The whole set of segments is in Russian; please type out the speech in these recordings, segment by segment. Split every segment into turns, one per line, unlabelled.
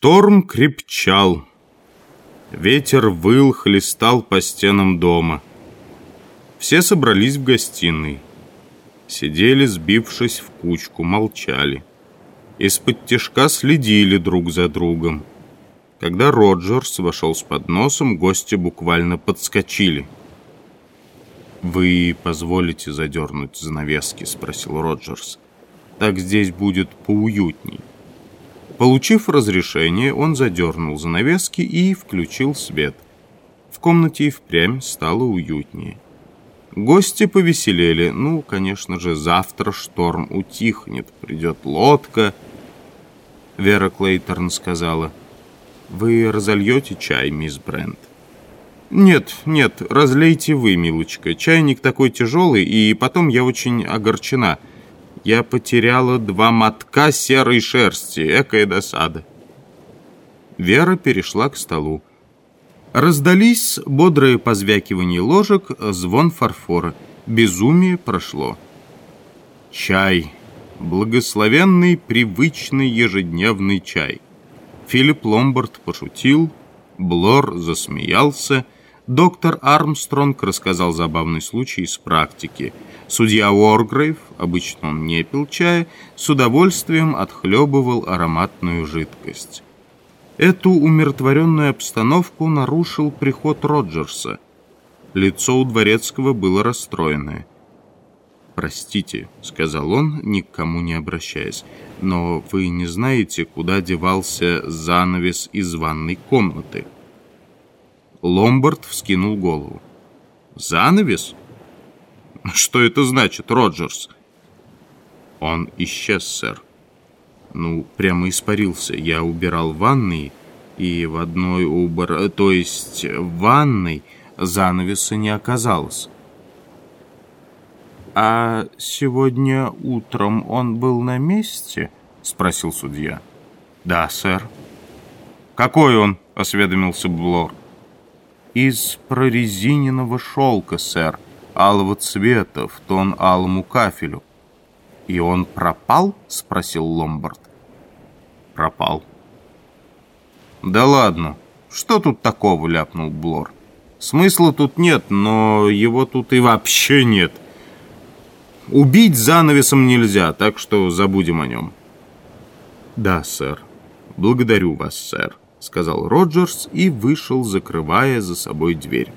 Шторм крепчал. Ветер выл, хлестал по стенам дома. Все собрались в гостиной. Сидели, сбившись в кучку, молчали. Из-под тяжка следили друг за другом. Когда Роджерс вошел с подносом, гости буквально подскочили. «Вы позволите задернуть занавески?» — спросил Роджерс. «Так здесь будет поуютней». Получив разрешение, он задернул занавески и включил свет. В комнате и впрямь стало уютнее. Гости повеселели. Ну, конечно же, завтра шторм утихнет, придет лодка. Вера Клейторн сказала, «Вы разольете чай, мисс Брент?» «Нет, нет, разлейте вы, милочка. Чайник такой тяжелый, и потом я очень огорчена». Я потеряла два мотка серой шерсти. Экая досада. Вера перешла к столу. Раздались бодрые позвякивания ложек, звон фарфора. Безумие прошло. Чай. Благословенный, привычный ежедневный чай. Филипп Ломбард пошутил, Блор засмеялся, доктор Армстронг рассказал забавный случай из практики – Судья Уоргрейв, обычно он не пил чая, с удовольствием отхлебывал ароматную жидкость. Эту умиротворенную обстановку нарушил приход Роджерса. Лицо у Дворецкого было расстроенное. «Простите», — сказал он, ни к кому не обращаясь, «но вы не знаете, куда девался занавес из ванной комнаты?» Ломбард вскинул голову. «Занавес?» «Что это значит, Роджерс?» «Он исчез, сэр. Ну, прямо испарился. Я убирал ванной, и в одной убор... То есть в ванной занавеса не оказалось». «А сегодня утром он был на месте?» — спросил судья. «Да, сэр». «Какой он?» — осведомился Блор. «Из прорезиненного шелка, сэр алого цвета в тон алому кафелю. «И он пропал?» — спросил Ломбард. «Пропал». «Да ладно, что тут такого?» — ляпнул Блор. «Смысла тут нет, но его тут и вообще нет. Убить занавесом нельзя, так что забудем о нем». «Да, сэр. Благодарю вас, сэр», — сказал Роджерс и вышел, закрывая за собой дверь.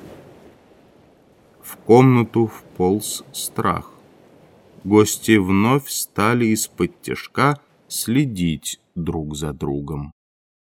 В комнату вполз страх. Гости вновь стали из-под тяжка следить друг за другом.